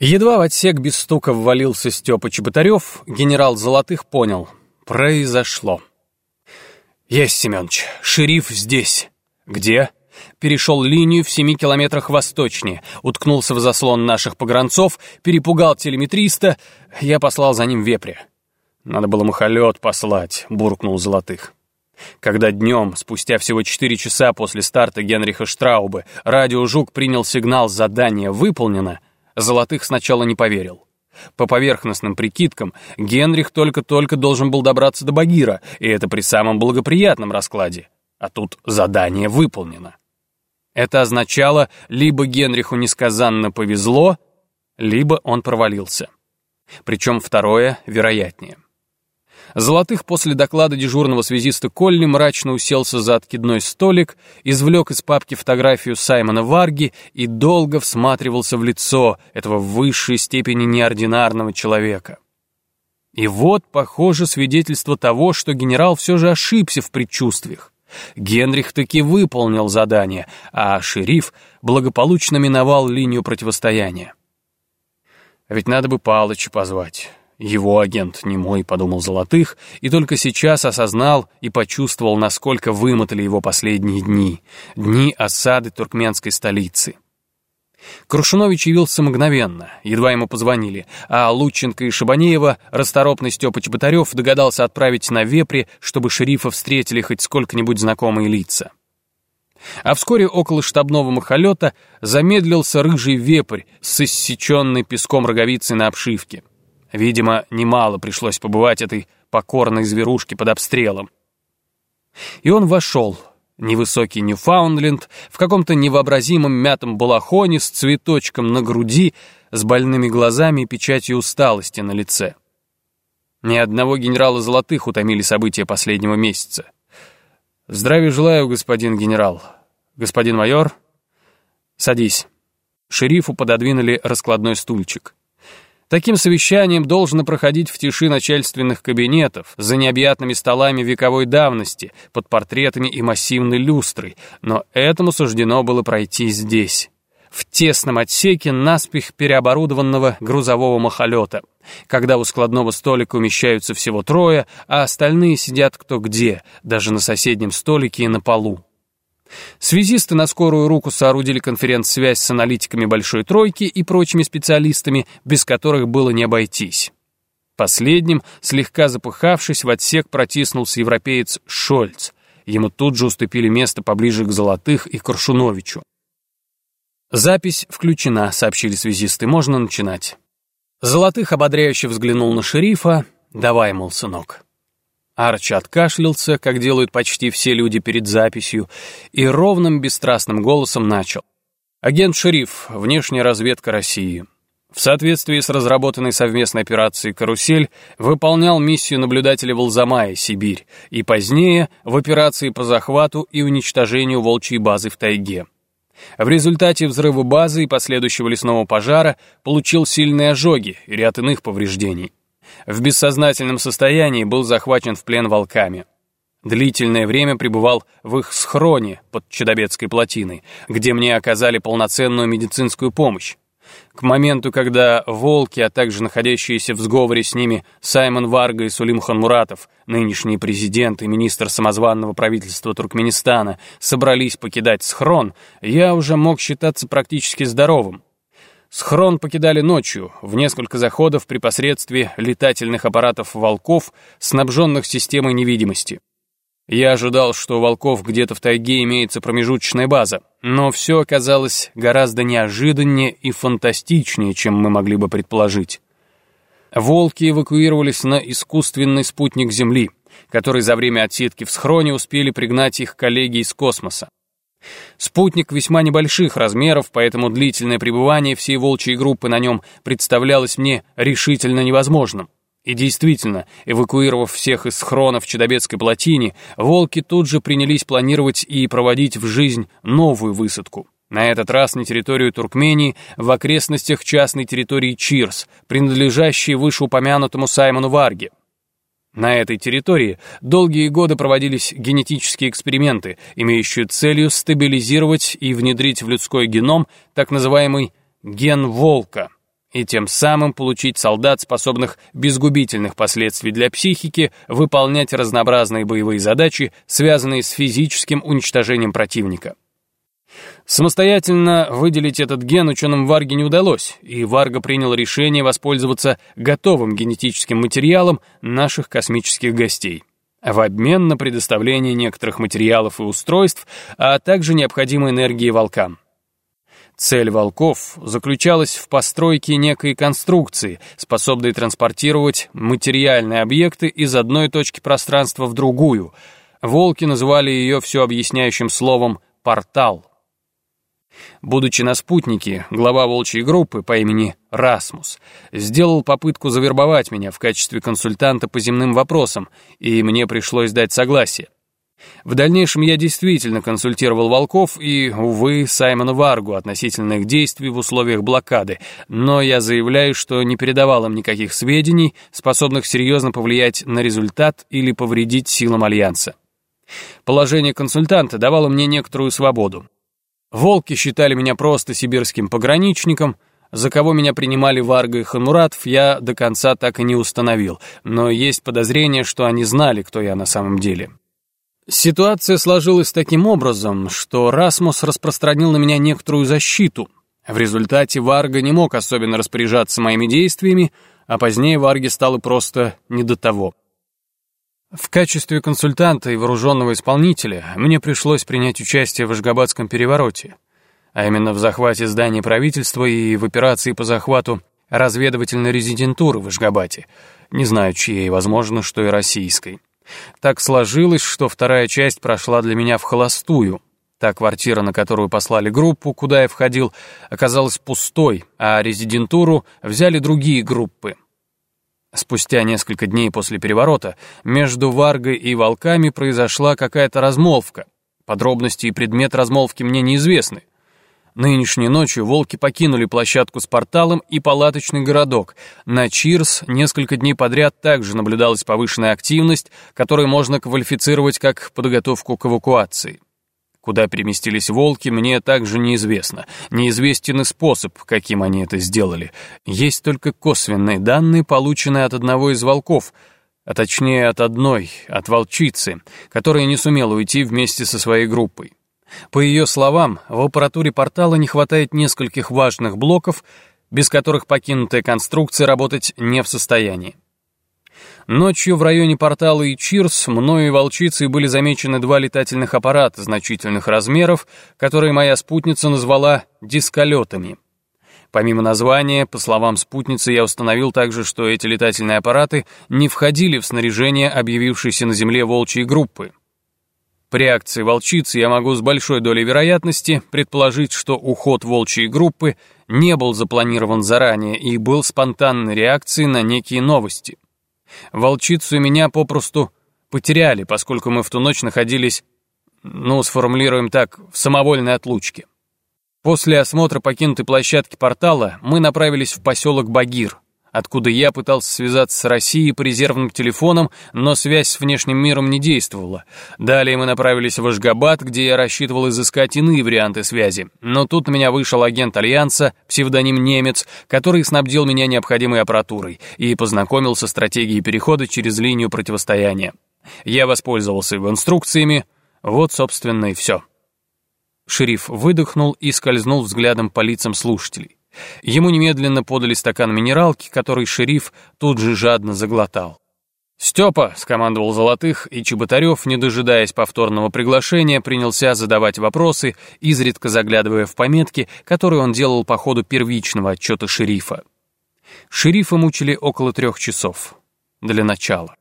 Едва в отсек без стука ввалился Степа Чеботарев, генерал Золотых понял — произошло. «Есть, Семенович, шериф здесь». «Где?» Перешел линию в семи километрах восточнее, уткнулся в заслон наших погранцов, перепугал телеметриста, я послал за ним вепря. «Надо было махолет послать», — буркнул Золотых. Когда днем, спустя всего четыре часа после старта Генриха Штраубы, радио «Жук» принял сигнал «Задание выполнено», Золотых сначала не поверил. По поверхностным прикидкам, Генрих только-только должен был добраться до Багира, и это при самом благоприятном раскладе. А тут задание выполнено. Это означало, либо Генриху несказанно повезло, либо он провалился. Причем второе вероятнее. Золотых после доклада дежурного связиста Колли мрачно уселся за откидной столик, извлек из папки фотографию Саймона Варги и долго всматривался в лицо этого в высшей степени неординарного человека. И вот, похоже, свидетельство того, что генерал все же ошибся в предчувствиях. Генрих таки выполнил задание, а шериф благополучно миновал линию противостояния. Ведь надо бы Палыча позвать. Его агент не мой, подумал Золотых, и только сейчас осознал и почувствовал, насколько вымотали его последние дни, дни осады туркменской столицы. Крушунович явился мгновенно, едва ему позвонили, а Лученко и Шабанеева расторопный Степа Чеботарев догадался отправить на вепре, чтобы шерифа встретили хоть сколько-нибудь знакомые лица. А вскоре около штабного махолета замедлился рыжий вепрь с иссеченной песком роговицей на обшивке. Видимо, немало пришлось побывать этой покорной зверушке под обстрелом. И он вошел, Невысокий Ньюфаундленд в каком-то невообразимом мятом балахоне с цветочком на груди, с больными глазами и печатью усталости на лице. Ни одного генерала Золотых утомили события последнего месяца. «Здравия желаю, господин генерал. Господин майор, садись». Шерифу пододвинули раскладной стульчик. Таким совещанием должно проходить в тиши начальственных кабинетов, за необъятными столами вековой давности, под портретами и массивной люстрой, но этому суждено было пройти здесь, в тесном отсеке наспех переоборудованного грузового махолета, когда у складного столика умещаются всего трое, а остальные сидят кто где, даже на соседнем столике и на полу. Связисты на скорую руку соорудили конференц-связь с аналитиками Большой Тройки и прочими специалистами, без которых было не обойтись. Последним, слегка запыхавшись, в отсек протиснулся европеец Шольц. Ему тут же уступили место поближе к Золотых и Коршуновичу. «Запись включена», — сообщили связисты, — «можно начинать». Золотых ободряюще взглянул на шерифа. «Давай, мол, сынок». Арчи откашлялся, как делают почти все люди перед записью, и ровным бесстрастным голосом начал. Агент-шериф, внешняя разведка России. В соответствии с разработанной совместной операцией «Карусель» выполнял миссию наблюдателя в Алзамае, Сибирь, и позднее в операции по захвату и уничтожению волчьей базы в тайге. В результате взрыва базы и последующего лесного пожара получил сильные ожоги и ряд иных повреждений в бессознательном состоянии был захвачен в плен волками. Длительное время пребывал в их схроне под Чудобецкой плотиной, где мне оказали полноценную медицинскую помощь. К моменту, когда волки, а также находящиеся в сговоре с ними Саймон Варга и Сулим Ханмуратов, нынешний президент и министр самозванного правительства Туркменистана, собрались покидать схрон, я уже мог считаться практически здоровым. Схрон покидали ночью, в несколько заходов при посредстве летательных аппаратов «Волков», снабженных системой невидимости. Я ожидал, что у «Волков» где-то в тайге имеется промежуточная база, но все оказалось гораздо неожиданнее и фантастичнее, чем мы могли бы предположить. «Волки» эвакуировались на искусственный спутник Земли, который за время отсидки в схроне успели пригнать их коллеги из космоса. Спутник весьма небольших размеров, поэтому длительное пребывание всей волчьей группы на нем представлялось мне решительно невозможным. И действительно, эвакуировав всех из схронов в Чудобецкой плотине, волки тут же принялись планировать и проводить в жизнь новую высадку. На этот раз на территорию Туркмении, в окрестностях частной территории Чирс, принадлежащей вышеупомянутому Саймону Варге. На этой территории долгие годы проводились генетические эксперименты, имеющие целью стабилизировать и внедрить в людской геном так называемый ген волка. и тем самым получить солдат, способных без губительных последствий для психики выполнять разнообразные боевые задачи, связанные с физическим уничтожением противника. Самостоятельно выделить этот ген ученым Варге не удалось, и Варга принял решение воспользоваться готовым генетическим материалом наших космических гостей в обмен на предоставление некоторых материалов и устройств, а также необходимой энергии волкам. Цель волков заключалась в постройке некой конструкции, способной транспортировать материальные объекты из одной точки пространства в другую. Волки называли ее все объясняющим словом «портал». Будучи на спутнике, глава волчьей группы по имени Расмус сделал попытку завербовать меня в качестве консультанта по земным вопросам, и мне пришлось дать согласие. В дальнейшем я действительно консультировал волков и, увы, Саймона Варгу относительно их действий в условиях блокады, но я заявляю, что не передавал им никаких сведений, способных серьезно повлиять на результат или повредить силам Альянса. Положение консультанта давало мне некоторую свободу. Волки считали меня просто сибирским пограничником, за кого меня принимали Варга и Хануратов, я до конца так и не установил, но есть подозрение, что они знали, кто я на самом деле. Ситуация сложилась таким образом, что Расмус распространил на меня некоторую защиту. В результате Варга не мог особенно распоряжаться моими действиями, а позднее Варге стало просто не до того. В качестве консультанта и вооруженного исполнителя мне пришлось принять участие в Ашгабадском перевороте, а именно в захвате здания правительства и в операции по захвату разведывательной резидентуры в Ашгабате, не знаю чьей, возможно, что и российской. Так сложилось, что вторая часть прошла для меня в холостую. Та квартира, на которую послали группу, куда я входил, оказалась пустой, а резидентуру взяли другие группы — Спустя несколько дней после переворота между Варгой и волками произошла какая-то размолвка. Подробности и предмет размолвки мне неизвестны. Нынешней ночью волки покинули площадку с порталом и палаточный городок. На Чирс несколько дней подряд также наблюдалась повышенная активность, которую можно квалифицировать как подготовку к эвакуации. Куда переместились волки, мне также неизвестно. Неизвестен и способ, каким они это сделали. Есть только косвенные данные, полученные от одного из волков, а точнее от одной, от волчицы, которая не сумела уйти вместе со своей группой. По ее словам, в аппаратуре портала не хватает нескольких важных блоков, без которых покинутая конструкция работать не в состоянии. Ночью в районе портала и Чирс мною и волчицей были замечены два летательных аппарата значительных размеров, которые моя спутница назвала «дисколетами». Помимо названия, по словам спутницы, я установил также, что эти летательные аппараты не входили в снаряжение объявившейся на Земле волчьей группы. При реакции волчицы я могу с большой долей вероятности предположить, что уход волчьей группы не был запланирован заранее и был спонтанной реакцией на некие новости. Волчицу и меня попросту потеряли, поскольку мы в ту ночь находились, ну, сформулируем так, в самовольной отлучке. После осмотра покинутой площадки портала мы направились в поселок Багир, откуда я пытался связаться с Россией по резервным телефонам, но связь с внешним миром не действовала. Далее мы направились в Ашгабад, где я рассчитывал изыскать иные варианты связи. Но тут на меня вышел агент Альянса, псевдоним «Немец», который снабдил меня необходимой аппаратурой и познакомил со стратегией перехода через линию противостояния. Я воспользовался его инструкциями. Вот, собственно, и все. Шериф выдохнул и скользнул взглядом по лицам слушателей. Ему немедленно подали стакан минералки, который шериф тут же жадно заглотал. «Степа!» — скомандовал Золотых, и Чеботарев, не дожидаясь повторного приглашения, принялся задавать вопросы, изредка заглядывая в пометки, которые он делал по ходу первичного отчета шерифа. Шерифа мучили около трех часов. Для начала.